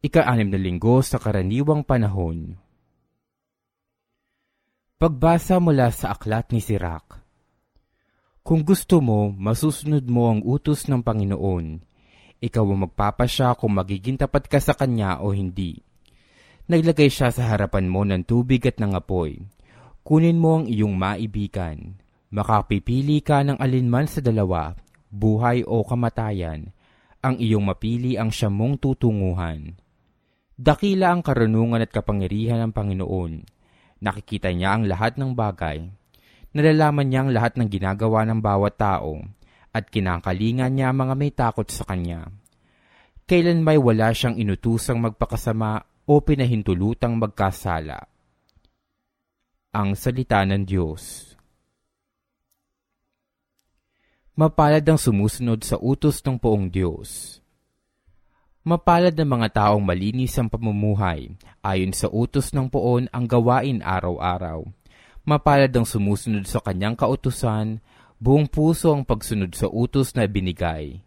Ika-anim na linggo sa karaniwang panahon. Pagbasa mula sa aklat ni Sirach. Kung gusto mo, masusunod mo ang utos ng Panginoon. Ikaw ang magpapasya kung magiging tapat ka sa Kanya o hindi. Naglagay siya sa harapan mo ng tubig at ng apoy. Kunin mo ang iyong maibigan. Makapipili ka ng alinman sa dalawa, buhay o kamatayan. Ang iyong mapili ang siyamong tutunguhan Dakila ang karunungan at kapangyarihan ng Panginoon. Nakikita niya ang lahat ng bagay. Nalalaman niya ang lahat ng ginagawa ng bawat tao at kinakalingan niya ang mga may takot sa kanya. Kailan may wala siyang inutusang magpakasama o pinahintulutang magkasala. Ang Salita ng Diyos Mapalad ang sumusunod sa utos ng poong Diyos Mapalad ng mga taong malinis ang pamumuhay, ayon sa utos ng poon ang gawain araw-araw. Mapalad ang sumusunod sa kanyang kautusan, buong puso ang pagsunod sa utos na binigay.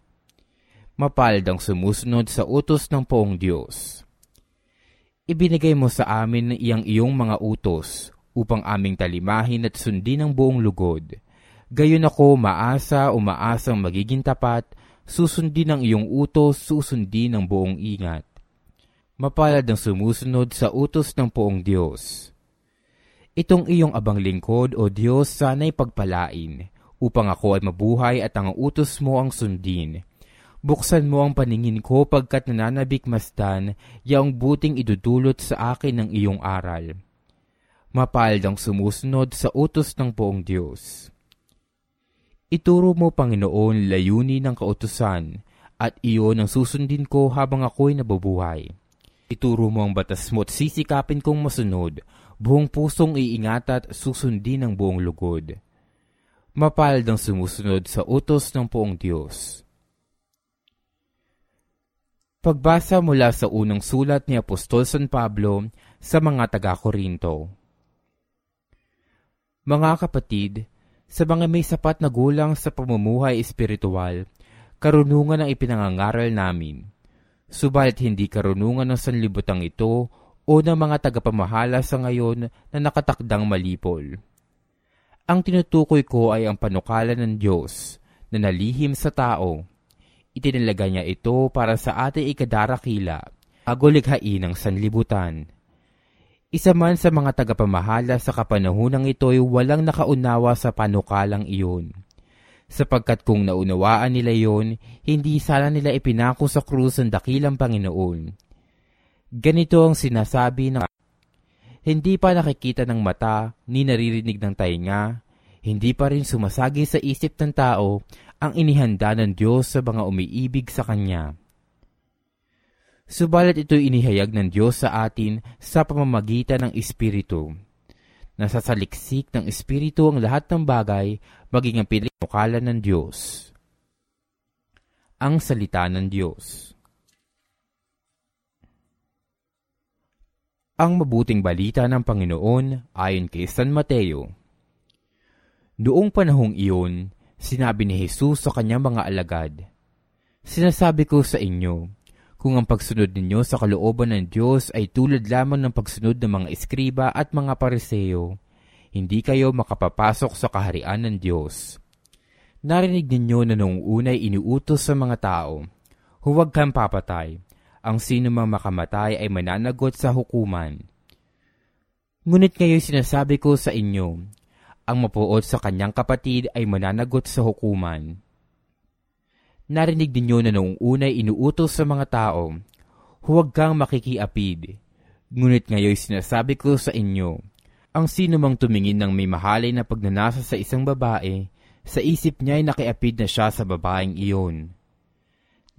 Mapalad ang sumusunod sa utos ng poong Diyos. Ibinigay mo sa amin iyang iyong mga utos upang aming talimahin at sundin ang buong lugod. Gayon ako maasa o maasang magiging tapat susundin ang iyong utos, susundin ang buong ingat. Mapalad ang sumusunod sa utos ng poong Diyos. Itong iyong abang lingkod o Diyos sana'y pagpalain, upang ako ay mabuhay at ang utos mo ang sundin. Buksan mo ang paningin ko pagkat nananabik masdan, yaong buting idudulot sa akin ng iyong aral. Mapalad ang sumusunod sa utos ng poong Diyos. Ituro mo, Panginoon, layunin ng kautusan at iyon ang susundin ko habang ako'y nabubuhay. Ituro mo ang batas mo at sisikapin kong masunod, buong pusong iingat at susundin ang buong lugod. Mapalad ang sumusunod sa utos ng poong Diyos. Pagbasa mula sa unang sulat ni Apostol San Pablo sa mga taga-Korinto. Mga kapatid, sa mga may sapat na gulang sa pamumuhay espiritual, karunungan ang ipinangangaral namin. Subalit hindi karunungan ng sanlibutang ito o ng mga tagapamahala sa ngayon na nakatakdang malipol. Ang tinutukoy ko ay ang panukalan ng Diyos na nalihim sa tao. Itinalaga niya ito para sa ating ikadarakila, agolikhain ng sanlibutan isa man sa mga tagapamahala sa kapanahunang ito'y walang nakaunawa sa panukalang iyon. Sapagkat kung naunawaan nila yon, hindi sana nila ipinako sa krus ang dakilang Panginoon. Ganito ang sinasabi ng hindi pa nakikita ng mata ni naririnig ng tainga, hindi pa rin sumasagi sa isip ng tao ang inihanda ng Diyos sa mga umiibig sa Kanya. Subalit ito'y inihayag ng Diyos sa atin sa pamamagitan ng Espiritu. Nasasaliksik ng Espiritu ang lahat ng bagay, maging ang pinakalan ng Diyos. Ang Salita ng Diyos Ang mabuting balita ng Panginoon ayon kay San Mateo. Noong panahong iyon, sinabi ni Jesus sa kanyang mga alagad, Sinasabi ko sa inyo, kung ang pagsunod ninyo sa kalooban ng Diyos ay tulad lamang ng pagsunod ng mga eskriba at mga pariseo, hindi kayo makapapasok sa kaharian ng Diyos. Narinig ninyo na noong unay iniutos sa mga tao, huwag kang papatay, ang sino mang makamatay ay mananagot sa hukuman. Ngunit ngayon sinasabi ko sa inyo, ang mapuot sa kanyang kapatid ay mananagot sa hukuman. Narinig ninyo na noong unay inuutos sa mga tao, huwag kang makikiapid. Ngunit ngayon sinasabi ko sa inyo, ang sino mang tumingin ng may mahalay na pagnanasa sa isang babae, sa isip niya ay nakiapid na siya sa babaeng iyon.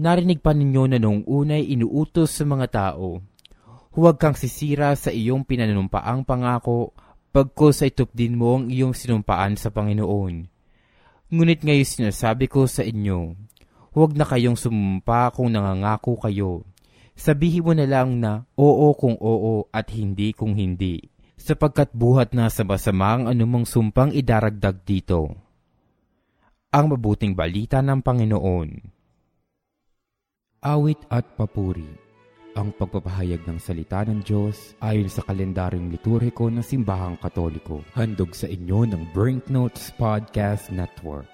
Narinig pa ninyo na noong unay inuutos sa mga tao, huwag kang sisira sa iyong pinananumpaang pangako pagkos ay tupdin mo ang iyong sinumpaan sa Panginoon. Ngunit ngayon sinasabi ko sa inyo, Huwag na kayong sumumpa kung nangangako kayo. Sabihin mo na lang na oo kung oo at hindi kung hindi, sapagkat buhat na sa masama ang anumang sumpang idaragdag dito. Ang mabuting balita ng Panginoon. Awit at papuri ang pagpapahayag ng salita ng Diyos ayon sa kalendaryong liturhiko ng Simbahang Katoliko. Handog sa inyo ng Brinknotes Podcast Network.